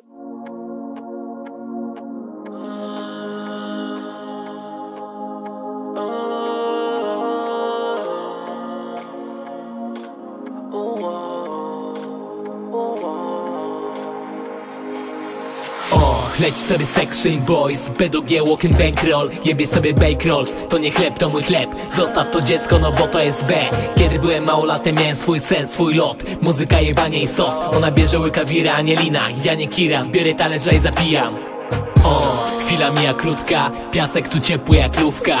O, leci sobie section boys BDG walk and bankroll. Jebie sobie bake rolls To nie chleb, to mój chleb. Zostaw to dziecko, no bo to jest B. Kiedy byłem małolatem miałem swój sen, swój lot. Muzyka, jebanie i sos Ona bierze łyka wira, a nie lina. Ja nie kira, biorę talerza i zapijam chwila mija krótka Piasek tu ciepły jak lówka.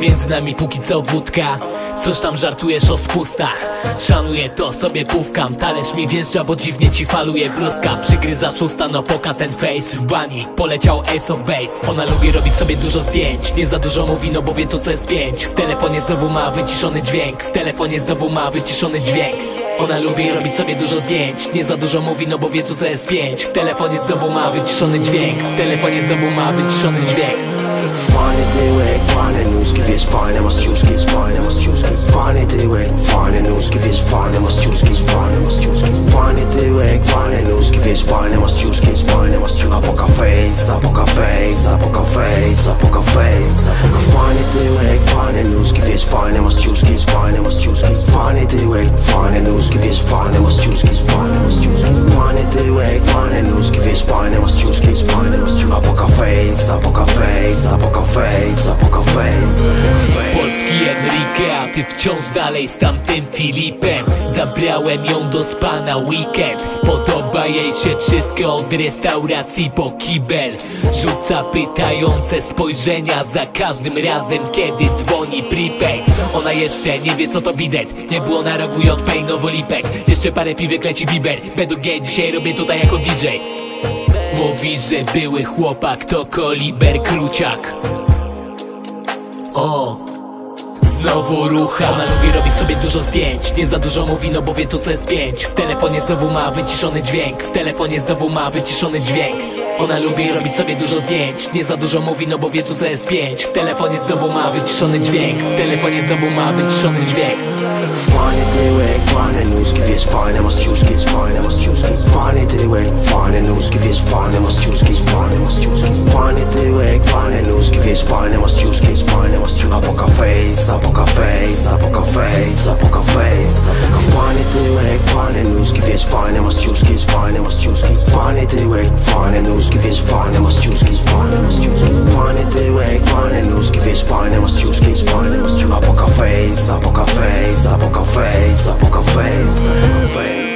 Między nami póki co wódka. Coś tam żartujesz o spustach. Szanuję to, sobie pówkam Talerz mi wjeżdża, bo dziwnie ci faluje bruska. Przygryza szósta, no poka ten face W bani. Poleciał ace of base. Ona lubi robić sobie dużo zdjęć. Nie za dużo mówi, no bo wie tu co jest pięć. W telefonie znowu ma wyciszony dźwięk. W telefonie znowu ma wyciszony dźwięk ona lubi robić sobie dużo zdjęć. Nie za dużo mówi, no bo wie tu co jest pięć. W telefonie znowu ma wyciszony dźwięk. W telefonie znowu ma wyciszony dźwięk. Fajny tyłek, fajne nóżki, wiesz, fajne masz ciuszki Fajne masz ciuszki Fajny tyłek, fajne nóżki, wiesz, fajne masz ciuszki Fajne masz ciuszki Fajny tyłek, fajne nóżki, wiesz, fajne masz ciuszki Fajne masz ciuszki A poka face, a poka face, a poka face, a fajne nóżki, wiesz, fajne masz ciuszki Enrique, a ty wciąż dalej z tamtym Filipem. Zabrałem ją do spa na weekend. Podoba jej się wszystko od restauracji po kibel. Rzuca pytające spojrzenia za każdym razem kiedy dzwoni prepaid. Ona jeszcze nie wie co to bidet. Nie było na rogu JP Nowolipek Jeszcze parę piwek leci Biber Według G dzisiaj robię tutaj jako DJ Mówi, że były chłopak to koliber kruciak. O Znowu rucha. Ona lubi robić sobie dużo zdjęć. Nie za dużo mówi, no bo wie tu co jest pięć. W telefonie znowu ma wyciszony dźwięk. W telefonie znowu ma wyciszony dźwięk. Ona lubi robić sobie dużo zdjęć. Nie za dużo mówi, no bo wie tu co jest pięć. W telefonie znowu ma wyciszony dźwięk. W telefonie znowu ma wyciszony dźwięk. Fajny tyłek, fajne nóżki, wiesz, fajne masz Fajne masz Fajny tyłek, fajne nóżki, wiesz, fajne masz Fajne masz Fajny tyłek, fajne nóżki, case, fine, I must choose case, fine, I must choose. Up a face, up a face, up a face, up a face. Fine it to work, fine and lose case, fine, I must choose case, fine, I must choose. Fine it to work, fine and lose case, fine, I must choose case, fine, I must choose. Fine it to work, fine and lose case, fine, I must choose case, fine, I must choose. Up a face, up a face, up a face, up a face.